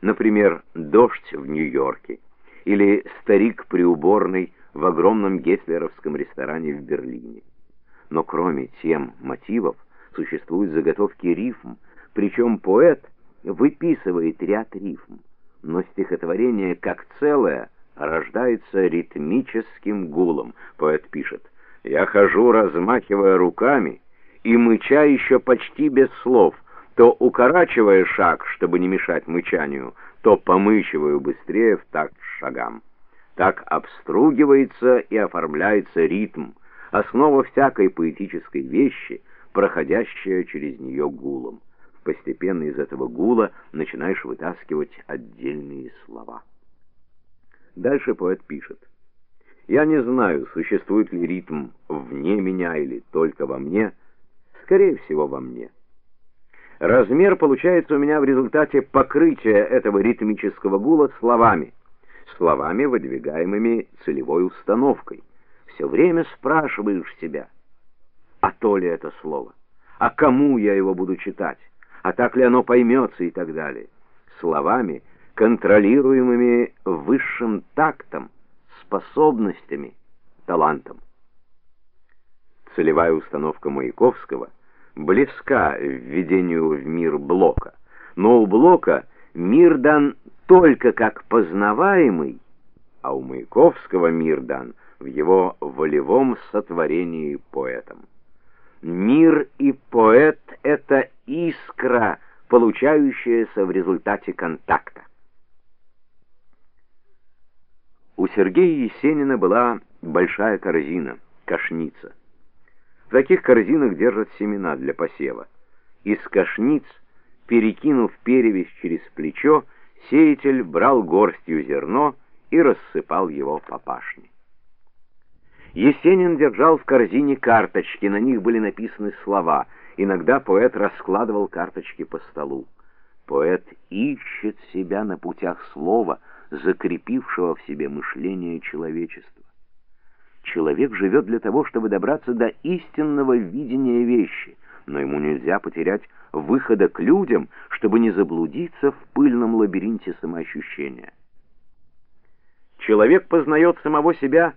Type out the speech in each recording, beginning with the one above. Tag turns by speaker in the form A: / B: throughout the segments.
A: например, «Дождь в Нью-Йорке» или «Старик при уборной» в огромном геслеровском ресторане в Берлине. Но кроме тем мотивов существуют заготовки рифм, причем поэт выписывает ряд рифм, но стихотворение как целое рождается ритмическим гулом. Поэт пишет «Я хожу, размахивая руками, и мыча еще почти без слов, то укорачивая шаг, чтобы не мешать мычанию, то помычиваю быстрее в такт шагам». Так обстругивается и оформляется ритм, основа всякой поэтической вещи, проходящая через нее гулом. Постепенно из этого гула начинаешь вытаскивать отдельные слова. Дальше поэт пишет. «Я не знаю, существует ли ритм вне меня или только во мне, скорее всего, во мне. Размер получается у меня в результате покрытия этого ритмического гула словами, словами, выдвигаемыми целевой установкой. Все время спрашиваешь себя, а то ли это слово, а кому я его буду читать, а так ли оно поймется и так далее. Словами, контролируемыми высшим тактом, способностями, талантом. Целевая установка Маяковского близка введению в мир Блока, но у Блока мир дан только как познаваемый, а у Маяковского мир дан в его волевом сотворении поэтом. Мир и поэт — это искра, получающаяся в результате контакта. У Сергея Есенина была большая корзина, кашница. В таких корзинах держат семена для посева. Из кашниц, перекинув перевязь через плечо, Сеятель брал горстью зерно и рассыпал его по пашне. Есенин держал в корзине карточки, на них были написаны слова. Иногда поэт раскладывал карточки по столу. Поэт ищет себя на путях слова, закрепившего в себе мышление человечества. Человек живет для того, чтобы добраться до истинного видения вещи, но ему нельзя потерять выхода к людям, чтобы не заблудиться в пыльном лабиринте самоощущения. Человек познает самого себя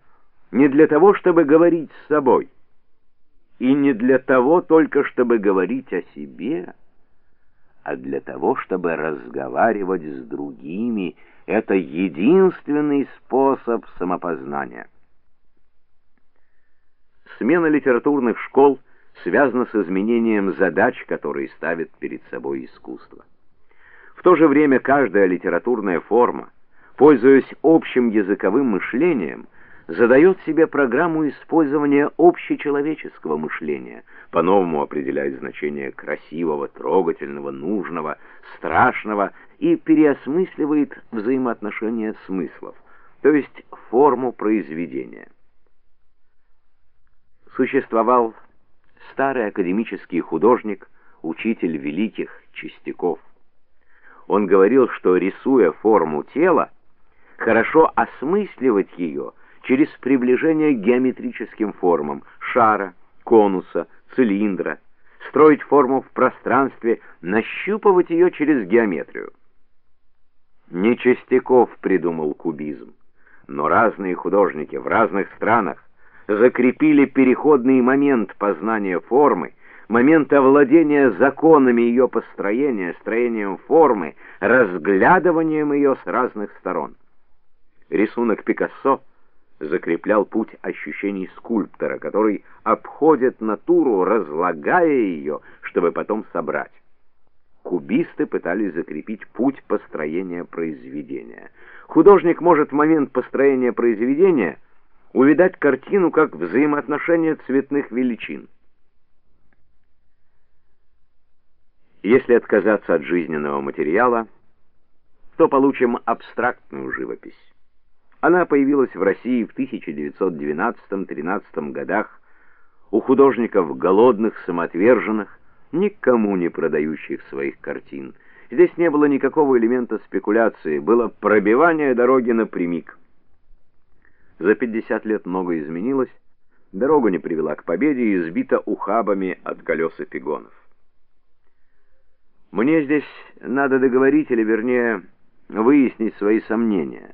A: не для того, чтобы говорить с собой, и не для того только, чтобы говорить о себе, а для того, чтобы разговаривать с другими. Это единственный способ самопознания. Смена литературных школ – связано с изменением задач, которые ставит перед собой искусство. В то же время каждая литературная форма, пользуясь общим языковым мышлением, задает себе программу использования общечеловеческого мышления, по-новому определяет значение красивого, трогательного, нужного, страшного и переосмысливает взаимоотношения смыслов, то есть форму произведения. Существовал старый академический художник, учитель великих Чистяков. Он говорил, что рисуя форму тела, хорошо осмысливать ее через приближение к геометрическим формам шара, конуса, цилиндра, строить форму в пространстве, нащупывать ее через геометрию. Не Чистяков придумал кубизм, но разные художники в разных странах закрепили переходный момент познания формы, момент овладения законами ее построения, строением формы, разглядыванием ее с разных сторон. Рисунок Пикассо закреплял путь ощущений скульптора, который обходит натуру, разлагая ее, чтобы потом собрать. Кубисты пытались закрепить путь построения произведения. Художник может в момент построения произведения – увидать картину как взаимоотношение цветных величин. Если отказаться от жизненного материала, то получим абстрактную живопись. Она появилась в России в 1912-13 годах у художников голодных, самоотверженных, никому не продающих своих картин. Здесь не было никакого элемента спекуляции, было пробивание дороги напрямик. За 50 лет многое изменилось, дорога не привела к победе и сбита ухабами от колес и пигонов. Мне здесь надо договорить, или вернее, выяснить свои сомнения,